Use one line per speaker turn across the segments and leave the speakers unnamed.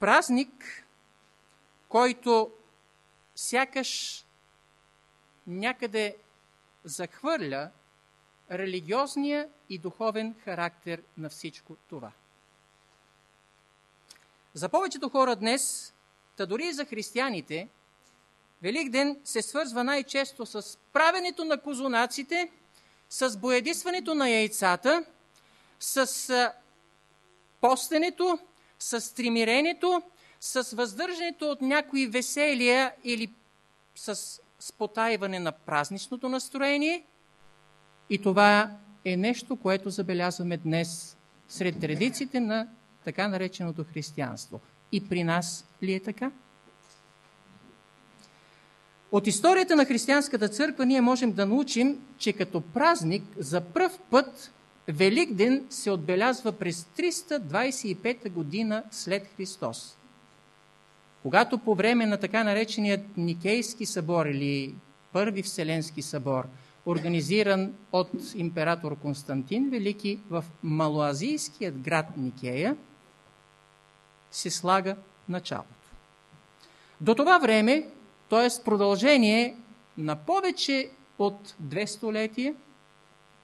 Празник, който сякаш някъде захвърля религиозния и духовен характер на всичко това. За повечето хора днес, та дори и за християните, Великден се свързва най-често с правенето на козунаците, с боядисването на яйцата, с постенето, с тримирението, с въздържането от някои веселия или с спотаиване на празничното настроение. И това е нещо, което забелязваме днес сред традициите на така нареченото християнство. И при нас ли е така? От историята на християнската църква ние можем да научим, че като празник за пръв път Великден се отбелязва през 325 година след Христос. Когато по време на така нареченият Никейски събор или Първи Вселенски събор, организиран от император Константин Велики в малоазийският град Никея, се слага началото. До това време, т.е. продължение на повече от две столетия,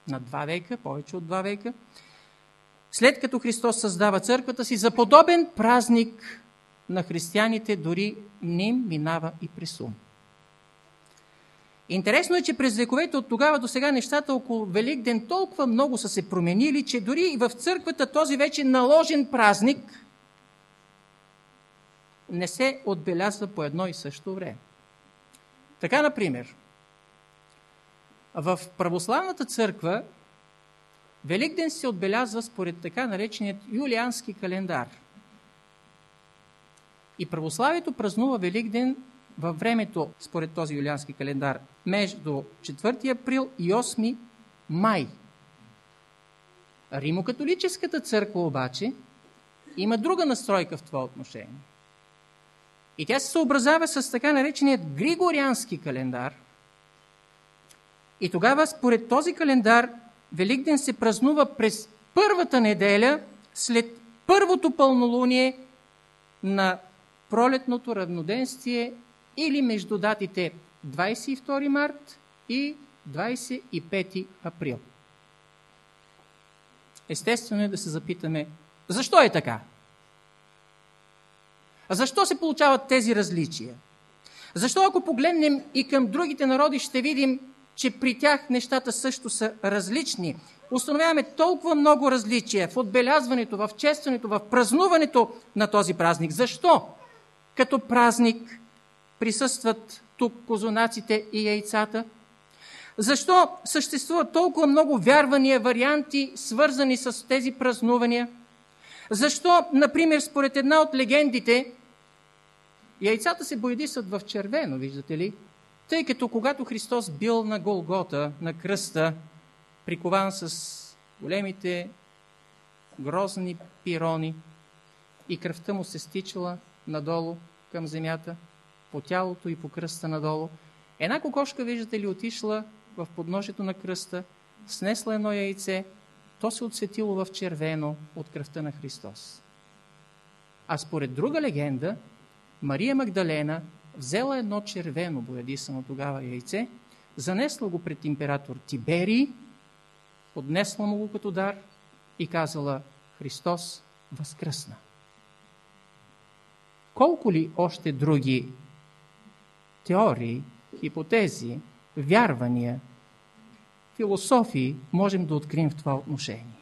на два века, повече от два века, след като Христос създава църквата си, за подобен празник на християните дори не им минава и през ум. Интересно е, че през вековете от тогава до сега нещата около Великден толкова много са се променили, че дори и в църквата този вече наложен празник не се отбелязва по едно и също време. Така, например, в православната църква Великден се отбелязва според така нареченият юлиански календар. И православието празнува Великден във времето, според този юлиански календар, между 4 април и 8 май. Римокатолическата църква обаче има друга настройка в това отношение. И тя се съобразява с така нареченият Григориански календар – и тогава, според този календар, Великден се празнува през първата неделя след първото пълнолуние на пролетното равноденствие или между датите 22 март и 25 април. Естествено е да се запитаме, защо е така? Защо се получават тези различия? Защо ако погледнем и към другите народи, ще видим, че при тях нещата също са различни. Установяваме толкова много различия в отбелязването, в честването, в празнуването на този празник. Защо? Като празник присъстват тук козунаците и яйцата? Защо съществуват толкова много вярвания, варианти, свързани с тези празнувания? Защо, например, според една от легендите, яйцата се боядисат в червено, виждате ли? Тъй като когато Христос бил на Голгота, на кръста, прикован с големите грозни пирони и кръвта му се стичала надолу към земята, по тялото и по кръста надолу, една кокошка, виждате ли, отишла в подножието на кръста, снесла едно яйце, то се отсветило в червено от кръвта на Христос. А според друга легенда, Мария Магдалена взела едно червено боядисано тогава яйце, занесла го пред император Тиберий, поднесла му го като дар и казала Христос възкръсна. Колко ли още други теории, хипотези, вярвания, философии можем да открием в това отношение?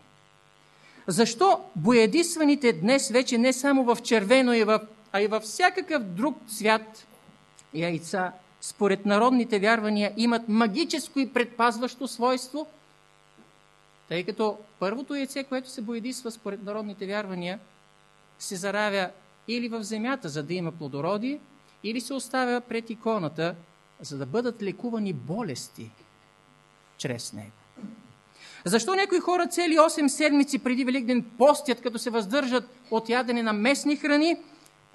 Защо боядисваните днес вече не само в червено, а и във всякакъв друг цвят яйца, според народните вярвания, имат магическо и предпазващо свойство, тъй като първото яйце, което се боядисва според народните вярвания, се заравя или в земята, за да има плодородие, или се оставя пред иконата, за да бъдат лекувани болести чрез него. Защо някои хора цели 8 седмици преди Великден постят, като се въздържат от ядене на местни храни,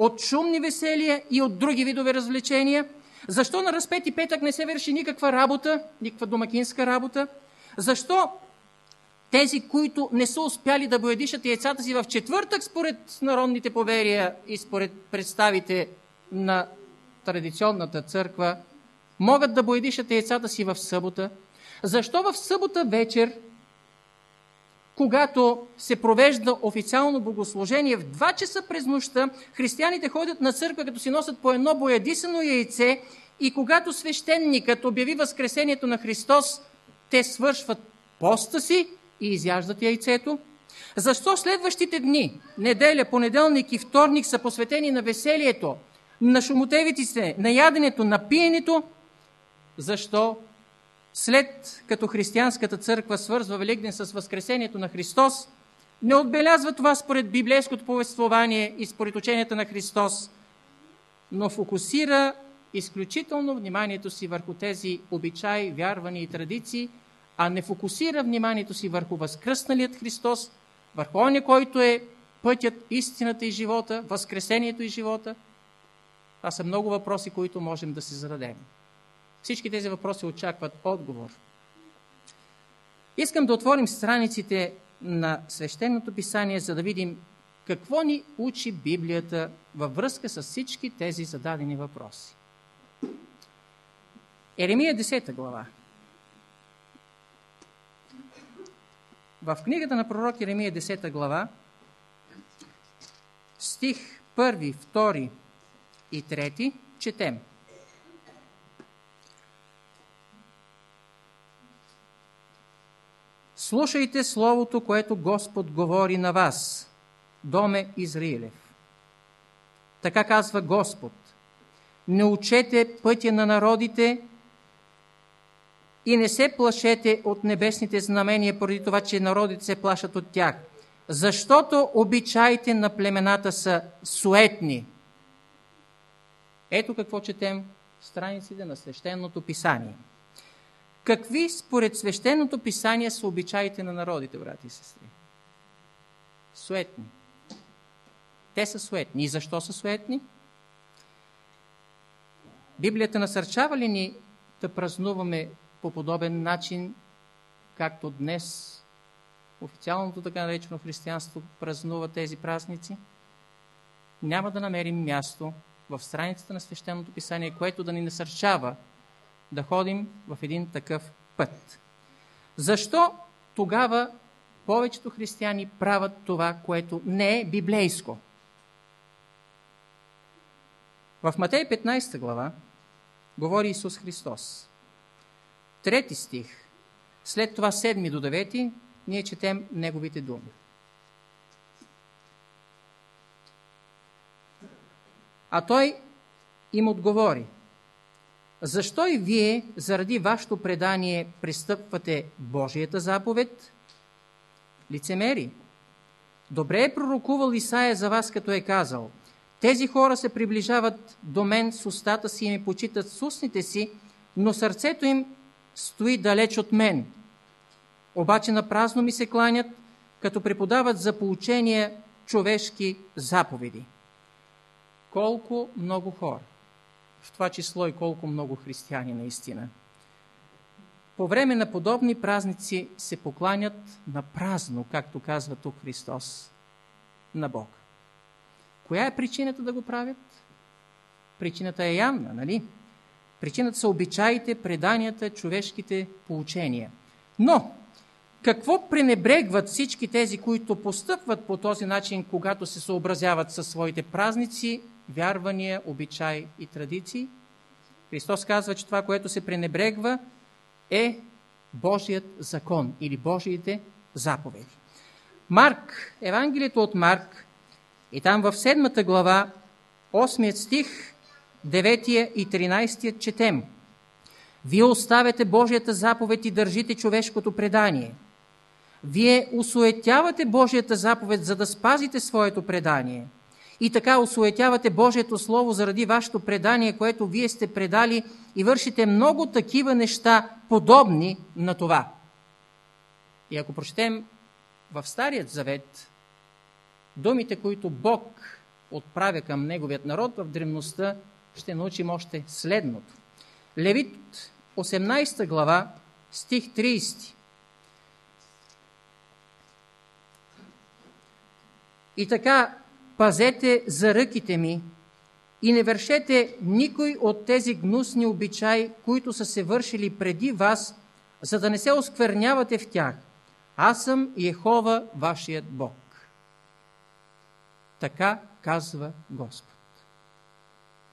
от шумни веселия и от други видове развлечения? Защо на разпети петък не се върши никаква работа, никаква домакинска работа? Защо тези, които не са успяли да боядишат яйцата си в четвъртък според народните поверия и според представите на традиционната църква, могат да боядишат яйцата си в събота. Защо в събота вечер, когато се провежда официално богослужение, в 2 часа през нощта християните ходят на църква, като си носят по едно боядисано яйце и когато свещеникът обяви възкресението на Христос, те свършват поста си и изяждат яйцето? Защо следващите дни, неделя, понеделник и вторник са посветени на веселието, на шумотевиците, на яденето, на пиенето? Защо след като християнската църква свързва Великден с Възкресението на Христос, не отбелязва това според библейското повествование и според ученията на Христос, но фокусира изключително вниманието си върху тези обичаи, вярвания и традиции, а не фокусира вниманието си върху възкръсналият Христос, върху оня, който е пътят, истината и живота, възкресението и живота. Това са много въпроси, които можем да си зададем. Всички тези въпроси очакват отговор. Искам да отворим страниците на свещеното писание, за да видим какво ни учи Библията във връзка с всички тези зададени въпроси. Еремия 10 глава. В книгата на пророк Еремия 10 глава, стих 1, 2 и 3, четем. Слушайте Словото, което Господ говори на вас, доме Израилев. Така казва Господ. Не учете пътя на народите и не се плашете от небесните знамения, поради това, че народите се плашат от тях. Защото обичаите на племената са суетни. Ето какво четем в страниците на свещеното писание. Какви според свещеното писание са обичаите на народите, брати и сестри? Суетни. Те са суетни. И защо са суетни? Библията насърчава ли ни да празнуваме по подобен начин, както днес официалното така наречено християнство празнува тези празници? Няма да намерим място в страницата на свещеното писание, което да ни насърчава да ходим в един такъв път. Защо тогава повечето християни правят това, което не е библейско? В Матей 15 глава говори Исус Христос. Трети стих, след това 7 до 9, ние четем Неговите думи. А той им отговори – защо и вие, заради вашето предание, пристъпвате Божията заповед? Лицемери. Добре е пророкувал Исаия за вас, като е казал, тези хора се приближават до мен с устата си и ми почитат с устните си, но сърцето им стои далеч от мен. Обаче на празно ми се кланят, като преподават за поучения човешки заповеди. Колко много хора в това число и колко много християни наистина. По време на подобни празници се покланят на празно, както казва тук Христос, на Бог. Коя е причината да го правят? Причината е явна, нали? Причината са обичаите, преданията, човешките поучения. Но, какво пренебрегват всички тези, които постъпват по този начин, когато се съобразяват със своите празници вярвания, обичай и традиции. Христос казва, че това, което се пренебрегва, е Божият закон или Божиите заповеди. Марк, Евангелието от Марк, и там в 7 глава, 8 стих, 9 и 13 четем. Вие оставяте Божията заповед и държите човешкото предание. Вие усуетявате Божията заповед, за да спазите своето предание – и така осуетявате Божието Слово заради вашето предание, което вие сте предали и вършите много такива неща, подобни на това. И ако прочетем в Старият Завет думите, които Бог отправя към Неговият народ в древността, ще научим още следното. Левит 18 глава, стих 30. И така, пазете за ръките ми и не вършете никой от тези гнусни обичаи, които са се вършили преди вас, за да не се осквернявате в тях. Аз съм Ехова, вашият Бог. Така казва Господ.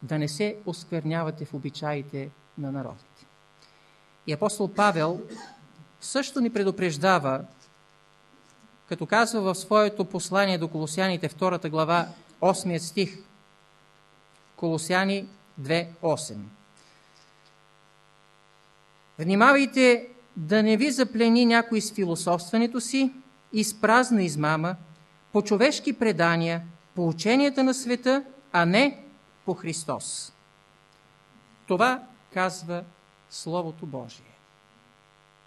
Да не се осквернявате в обичаите на народите. И апостол Павел също ни предупреждава, като казва в своето послание до Колосяните, 2 глава, 8 стих, Колосяни 2.8. Внимавайте да не ви заплени някой с философстването си и с празна измама, по човешки предания, по ученията на света, а не по Христос. Това казва Словото Божие.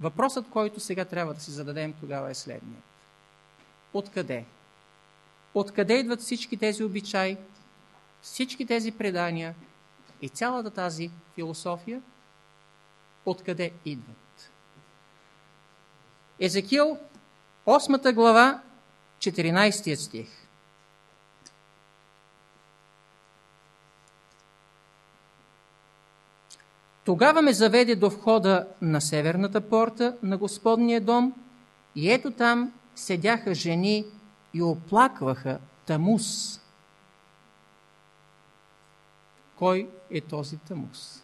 Въпросът, който сега трябва да си зададем тогава е следният. Откъде? Откъде идват всички тези обичаи, всички тези предания и цялата тази философия? Откъде идват? Езекил, 8 глава, 14 стих. Тогава ме заведе до входа на северната порта на Господния дом и ето там седяха жени и оплакваха Тамус. Кой е този Тамус?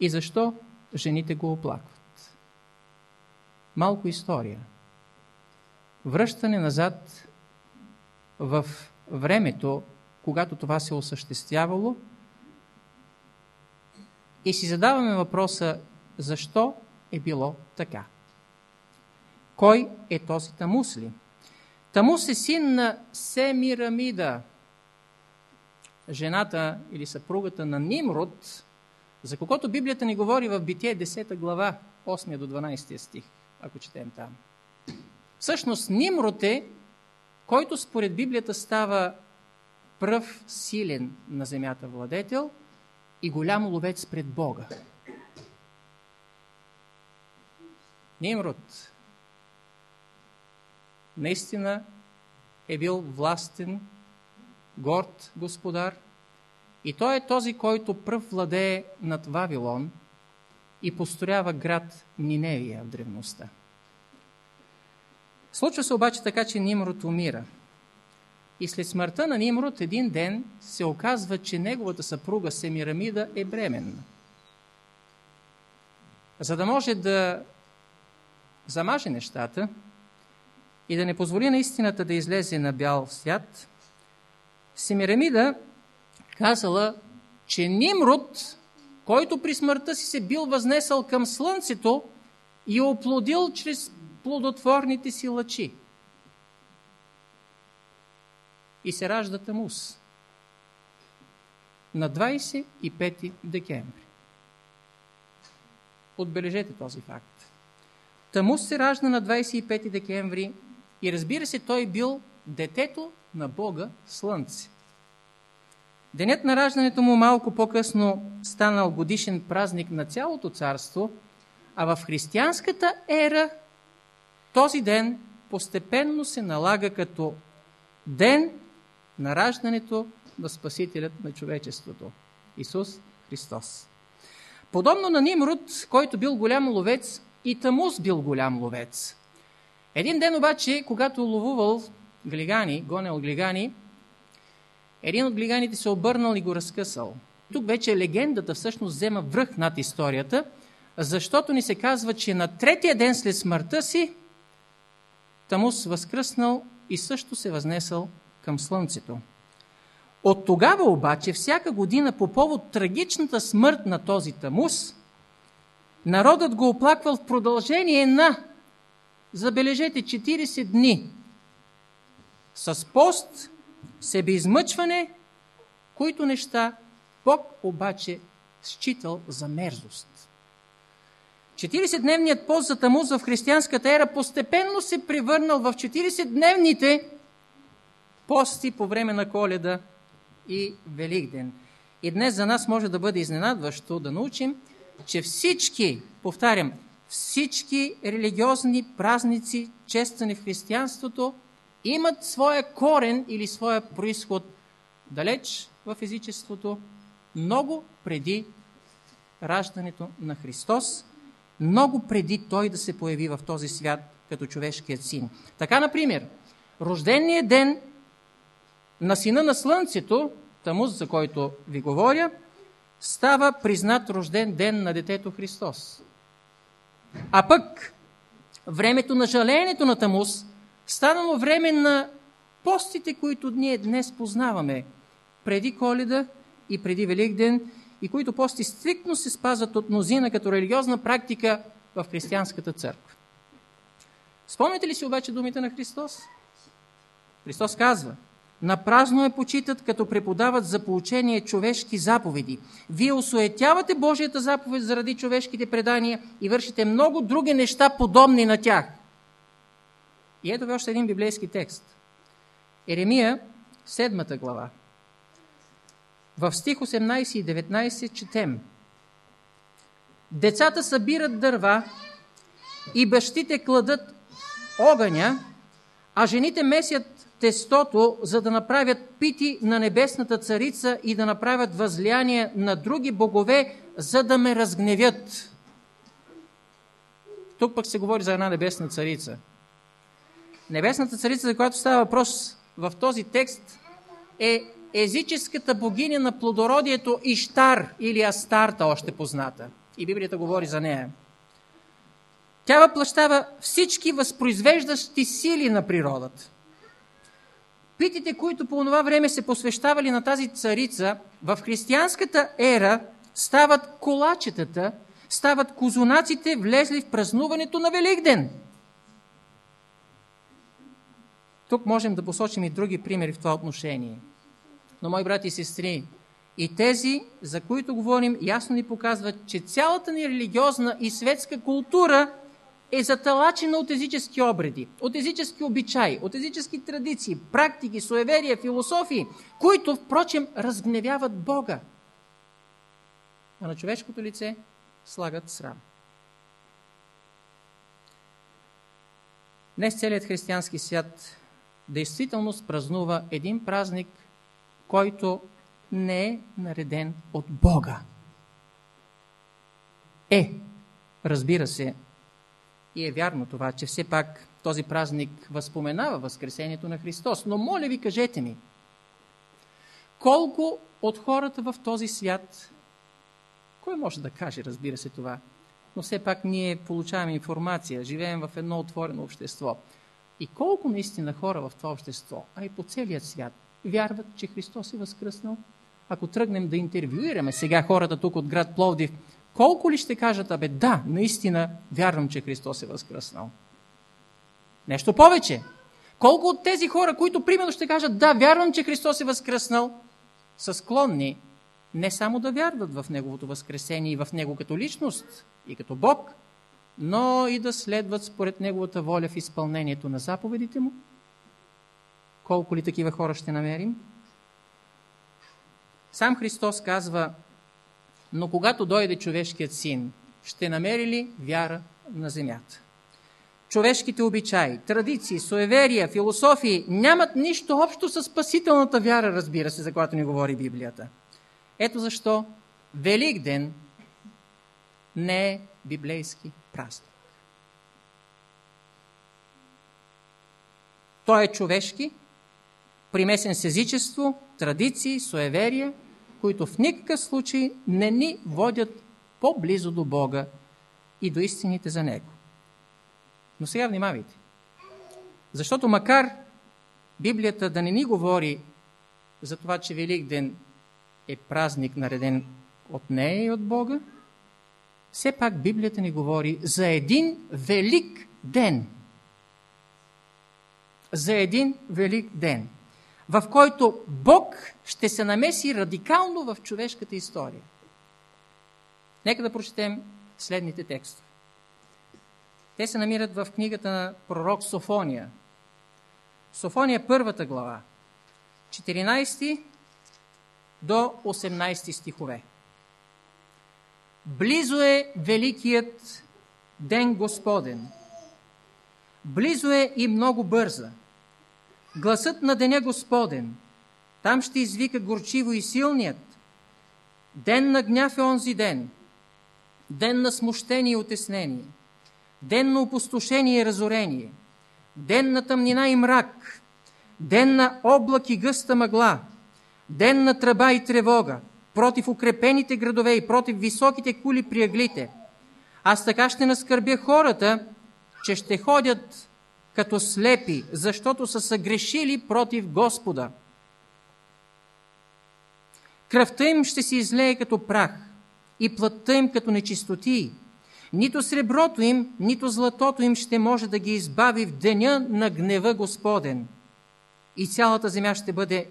И защо жените го оплакват? Малко история. Връщане назад в времето, когато това се осъществявало – и си задаваме въпроса, защо е било така? Кой е този Тамусли? Тамус е син на Семирамида, жената или съпругата на Нимрод, за когото Библията ни говори в Битие 10 глава, 8 до 12 стих, ако четем там. Всъщност Нимрод е, който според Библията става пръв силен на земята владетел – и голям ловец пред Бога. Нимрод наистина е бил властен, горд господар и той е този, който пръв владее над Вавилон и построява град Ниневия в древността. Случва се обаче така, че Нимрод умира – и след смъртта на Нимрод един ден се оказва, че неговата съпруга Семирамида е бременна. За да може да замаже нещата и да не позволи на истината да излезе на бял свят, Семирамида казала, че Нимрод, който при смъртта си се бил възнесъл към слънцето и оплодил чрез плодотворните си лъчи – и се ражда Тамус на 25 декември. Отбележете този факт. Тамус се ражда на 25 декември и разбира се, той бил детето на Бога Слънце. Денят на раждането му малко по-късно станал годишен празник на цялото царство, а в християнската ера този ден постепенно се налага като ден на раждането на Спасителят на човечеството – Исус Христос. Подобно на Нимруд, който бил голям ловец, и Тамус бил голям ловец. Един ден обаче, когато ловувал глигани, гонел глигани, един от глиганите се обърнал и го разкъсал. Тук вече легендата всъщност взема връх над историята, защото ни се казва, че на третия ден след смъртта си Тамус възкръснал и също се възнесъл към Слънцето. От тогава обаче, всяка година по повод трагичната смърт на този Тамус, народът го оплаквал в продължение на, забележете, 40 дни. С пост, себеизмъчване, които неща Бог обаче считал за мерзост. 40-дневният пост за Тамуз в християнската ера постепенно се превърнал в 40-дневните пости по време на Коледа и Великден. И днес за нас може да бъде изненадващо да научим, че всички, повтарям, всички религиозни празници, чествани в християнството, имат своя корен или своя происход далеч в езичеството, много преди раждането на Христос, много преди Той да се появи в този свят като човешкият син. Така, например, рожденият ден на сина на Слънцето, Тамуз, за който ви говоря, става признат рожден ден на детето Христос. А пък времето на жалеенето на Тамуз станало време на постите, които ние днес познаваме преди Коледа и преди Великден и които пости стриктно се спазват от мнозина като религиозна практика в християнската църква. Спомняте ли си обаче думите на Христос? Христос казва, на празно е почитат, като преподават за получение човешки заповеди. Вие осуетявате Божията заповед заради човешките предания и вършите много други неща, подобни на тях. И ето ви още един библейски текст. Еремия, седмата глава. В стих 18 и 19 четем. Децата събират дърва и бащите кладат огъня, а жените месят тестото, за да направят пити на небесната царица и да направят възлияние на други богове, за да ме разгневят. Тук пък се говори за една небесна царица. Небесната царица, за която става въпрос в този текст, е езическата богиня на плодородието Иштар или Астарта, още позната. И Библията говори за нея. Тя въплащава всички възпроизвеждащи сили на природата. Питите, които по това време се посвещавали на тази царица, в християнската ера стават колачетата, стават козунаците, влезли в празнуването на Великден. Тук можем да посочим и други примери в това отношение. Но, мои брати и сестри, и тези, за които говорим, ясно ни показват, че цялата ни религиозна и светска култура е заталачена от езически обреди, от езически обичаи, от езически традиции, практики, суеверия, философии, които, впрочем, разгневяват Бога. А на човешкото лице слагат срам. Днес целият християнски свят действително празнува един празник, който не е нареден от Бога. Е, разбира се, и е вярно това, че все пак този празник възпоменава Възкресението на Христос. Но моля ви, кажете ми, колко от хората в този свят, кой може да каже, разбира се това, но все пак ние получаваме информация, живеем в едно отворено общество. И колко наистина хора в това общество, а и по целият свят, вярват, че Христос е възкръснал? Ако тръгнем да интервюираме сега хората тук от град Пловдив, колко ли ще кажат, абе да, наистина вярвам, че Христос е възкръснал? Нещо повече. Колко от тези хора, които примерно ще кажат, да, вярвам, че Христос е възкръснал, са склонни не само да вярват в Неговото възкресение и в Него като личност и като Бог, но и да следват според Неговата воля в изпълнението на заповедите Му? Колко ли такива хора ще намерим? Сам Христос казва, но когато дойде човешкият син, ще намери ли вяра на земята? Човешките обичаи, традиции, суеверия, философии нямат нищо общо с спасителната вяра, разбира се, за която ни говори Библията. Ето защо Велик ден не е библейски празник. Той е човешки, примесен с езичество, традиции, суеверия, които в никакъв случай не ни водят по-близо до Бога и до истините за Него. Но сега внимавайте. Защото макар Библията да не ни говори за това, че Велик ден е празник нареден от нея и от Бога, все пак Библията ни говори за един велик ден. За един велик ден в който Бог ще се намеси радикално в човешката история. Нека да прочетем следните текстове. Те се намират в книгата на пророк Софония. Софония първата глава, 14 до 18 стихове. Близо е великият ден Господен. Близо е и много бърза. Гласът на деня Господен. Там ще извика горчиво и силният. Ден на гняв е онзи ден. Ден на смущение и отеснение. Ден на опустошение и разорение. Ден на тъмнина и мрак. Ден на облак и гъста мъгла. Ден на тръба и тревога. Против укрепените градове и против високите кули при аглите. Аз така ще наскърбя хората, че ще ходят като слепи, защото са съгрешили против Господа. Кръвта им ще се излее като прах и плътта им като нечистоти. Нито среброто им, нито златото им ще може да ги избави в деня на гнева Господен. И цялата земя ще бъде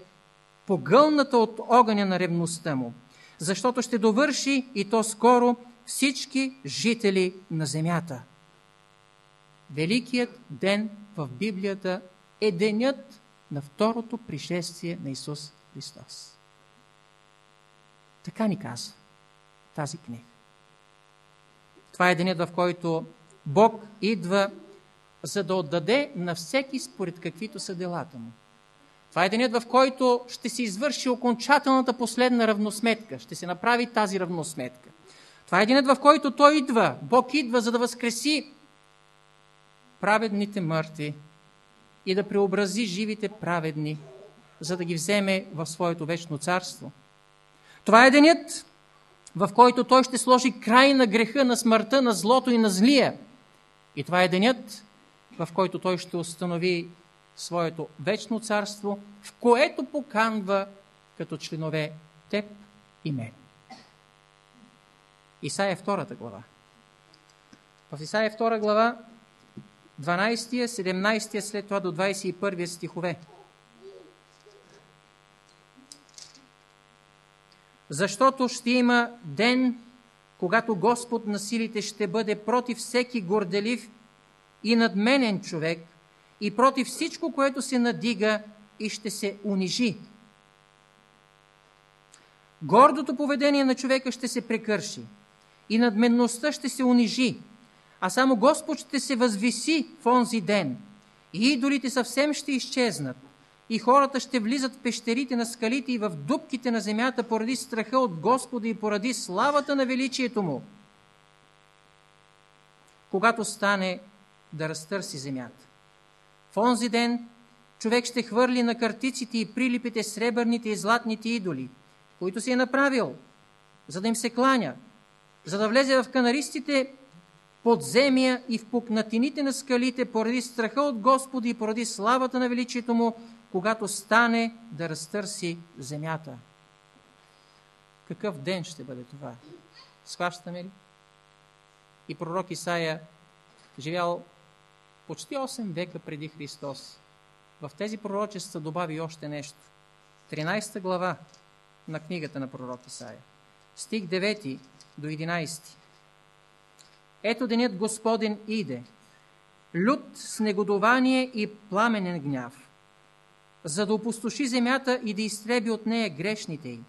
погълната от огъня на ревността му, защото ще довърши и то скоро всички жители на земята. Великият ден в Библията е денят на второто пришествие на Исус Христос. Така ни казва тази книга. Това е денят, в който Бог идва, за да отдаде на всеки според каквито са делата му. Това е денят, в който ще се извърши окончателната последна равносметка. Ще се направи тази равносметка. Това е денят, в който Той идва. Бог идва, за да възкреси праведните мъртви и да преобрази живите праведни, за да ги вземе в своето вечно царство. Това е денят, в който Той ще сложи край на греха, на смъртта, на злото и на злия. И това е денят, в който Той ще установи своето вечно царство, в което поканва като членове теб и мен. Исаия 2 глава. В Исаия 2 глава 12, 17, след това до 21 стихове. Защото ще има ден, когато Господ на силите ще бъде против всеки горделив и надменен човек и против всичко, което се надига и ще се унижи. Гордото поведение на човека ще се прекърши и надменността ще се унижи, а само Господ ще се възвиси в онзи ден. И идолите съвсем ще изчезнат. И хората ще влизат в пещерите на скалите и в дубките на земята поради страха от Господа и поради славата на величието Му. Когато стане да разтърси земята. В онзи ден човек ще хвърли на картиците и прилипите сребърните и златните идоли, които си е направил, за да им се кланя, за да влезе в канаристите подземия и в пукнатините на скалите, поради страха от Господи и поради славата на величието Му, когато стане да разтърси земята. Какъв ден ще бъде това? Схващаме ли? И пророк Исаия, живял почти 8 века преди Христос, в тези пророчества добави още нещо. 13 глава на книгата на пророк Исаия. Стих 9 до 11. Ето денят Господен иде, лют с негодование и пламенен гняв, за да опустоши земята и да изтреби от нея грешните й.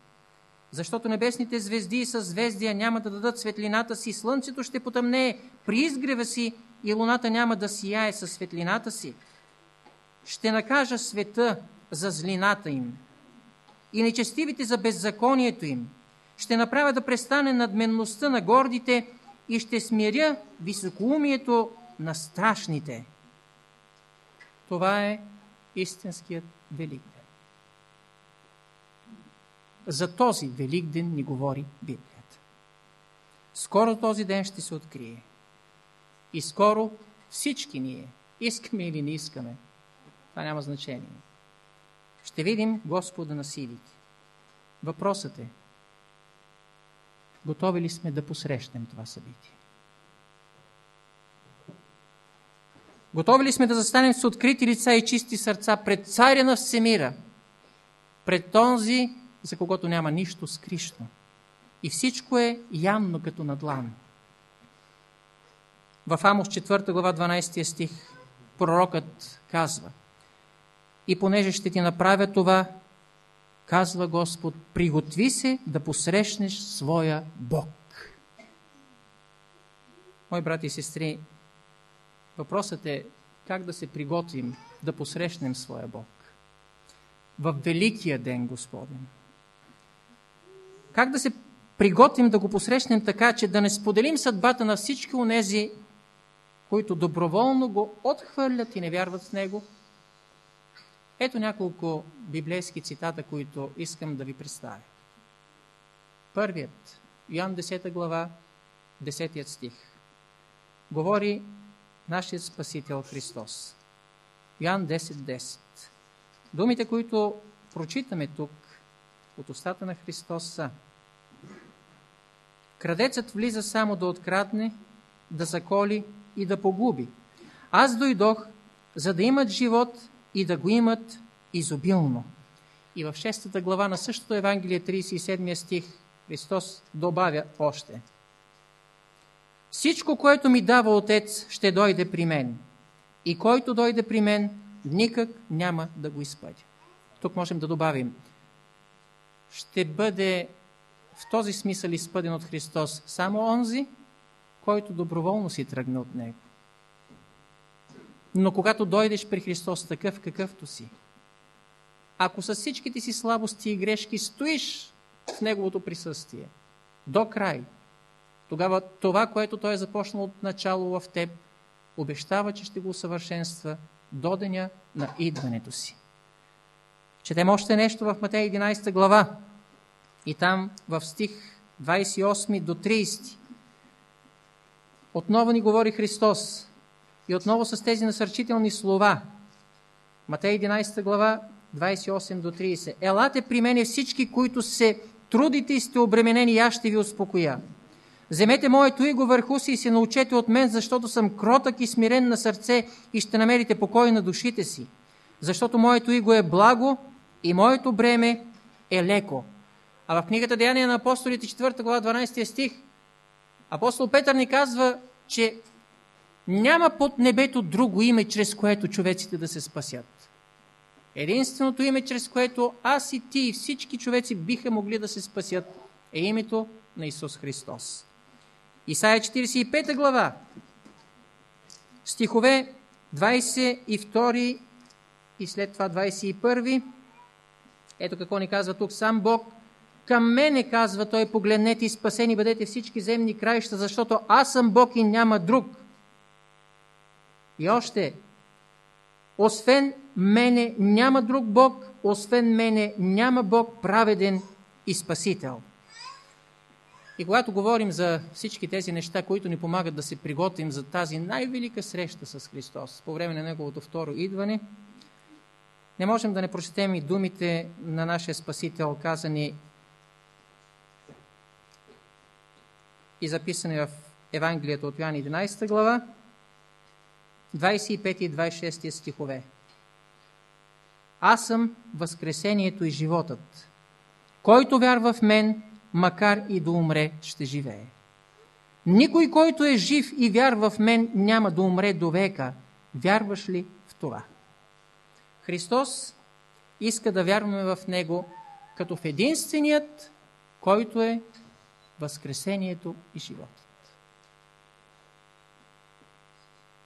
Защото небесните звезди и съзвездия няма да дадат светлината си, слънцето ще потъмнее при изгрева си и луната няма да сияе със светлината си. Ще накажа света за злината им и нечестивите за беззаконието им. Ще направя да престане надменността на гордите и ще смиря високоумието на страшните. Това е истинският велик ден. За този велик ден ни говори Библията. Скоро този ден ще се открие. И скоро всички ние, искаме или не искаме, това няма значение. Ще видим Господа на силите. Въпросът е, Готови ли сме да посрещнем това събитие? Готови ли сме да застанем с открити лица и чисти сърца пред царя на всемира, пред този, за когото няма нищо скришно? И всичко е явно като на длан. В Амос 4 глава 12 стих пророкът казва И понеже ще ти направя това, казва Господ, приготви се да посрещнеш своя Бог. Мои брати и сестри, въпросът е как да се приготвим да посрещнем своя Бог. в Великия ден Господен. Как да се приготвим да го посрещнем така, че да не споделим съдбата на всички онези, които доброволно го отхвърлят и не вярват в него? Ето няколко библейски цитата, които искам да ви представя. Първият, Йоан 10 глава, 10 стих. Говори нашият Спасител Христос. Йоан 10.10. 10. Думите, които прочитаме тук от устата на Христос са Крадецът влиза само да открадне, да заколи и да погуби. Аз дойдох, за да имат живот и да го имат изобилно. И в 6 глава на същото Евангелие, 37 стих, Христос добавя още. Всичко, което ми дава Отец, ще дойде при мен. И който дойде при мен, никак няма да го изпъдя. Тук можем да добавим. Ще бъде в този смисъл изпъден от Христос само онзи, който доброволно си тръгне от Него. Но когато дойдеш при Христос такъв, какъвто си, ако с всичките си слабости и грешки стоиш в Неговото присъствие до край, тогава това, което Той е започнал от начало в теб, обещава, че ще го усъвършенства до деня на идването си. Четем още нещо в Матей 11 глава. И там в стих 28 до 30 отново ни говори Христос. И отново с тези насърчителни слова. Матей 11 глава 28 до 30. Елате при мене всички, които се трудите и сте обременени, и аз ще ви успокоя. Вземете моето иго върху си и се научете от мен, защото съм кротък и смирен на сърце и ще намерите покой на душите си. Защото моето иго е благо и моето бреме е леко. А в книгата Деяния на апостолите, 4 глава, 12 стих, апостол Петър ни казва, че няма под небето друго име, чрез което човеците да се спасят. Единственото име, чрез което аз и ти и всички човеци биха могли да се спасят, е името на Исус Христос. Исайя 45 глава, стихове 22 и след това 21. Ето какво ни казва тук сам Бог. Към мене, казва той, погледнете и спасени бъдете всички земни краища, защото аз съм Бог и няма друг. И още, освен мене няма друг Бог, освен мене няма Бог праведен и спасител. И когато говорим за всички тези неща, които ни помагат да се приготвим за тази най-велика среща с Христос по време на Неговото второ идване, не можем да не прочетем и думите на нашия Спасител, казани и записани в Евангелието от Йоан 11 глава, 25 и 26 стихове. Аз съм възкресението и животът. Който вярва в мен, макар и да умре, ще живее. Никой, който е жив и вярва в мен, няма да умре до века. Вярваш ли в това? Христос иска да вярваме в Него като в единственият, който е Възкресението и животът.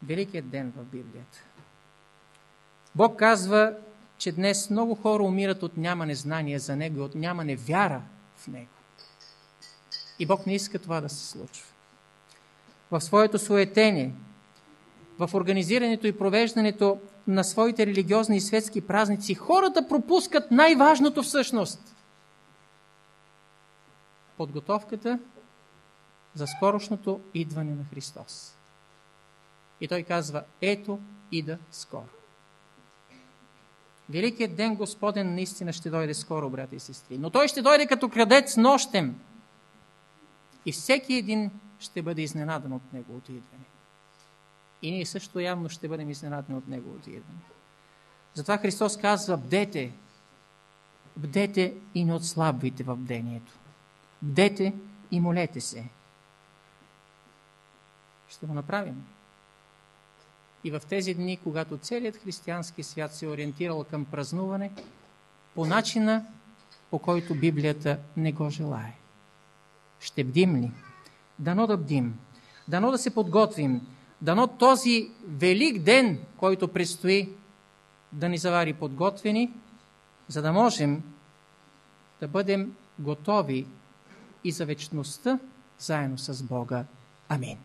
Великият ден в Библията. Бог казва, че днес много хора умират от нямане знание за Него и от нямане вяра в Него. И Бог не иска това да се случва. В своето суетение, в организирането и провеждането на своите религиозни и светски празници, хората пропускат най-важното всъщност. Подготовката за скорошното идване на Христос. И той казва, ето ида скоро. Великият ден Господен наистина ще дойде скоро, брати и сестри. Но той ще дойде като крадец нощем. И всеки един ще бъде изненадан от неговото идване. И ние също явно ще бъдем изненадани от неговото идване. Затова Христос казва, бдете, бдете и не отслабвайте в бдението. Бдете и молете се. Ще го направим. И в тези дни, когато целият християнски свят се е ориентирал към празнуване, по начина, по който Библията не го желае. Ще бдим ли? Дано да бдим. Дано да се подготвим. Дано този велик ден, който предстои, да ни завари подготвени, за да можем да бъдем готови и за вечността заедно с Бога. Амин.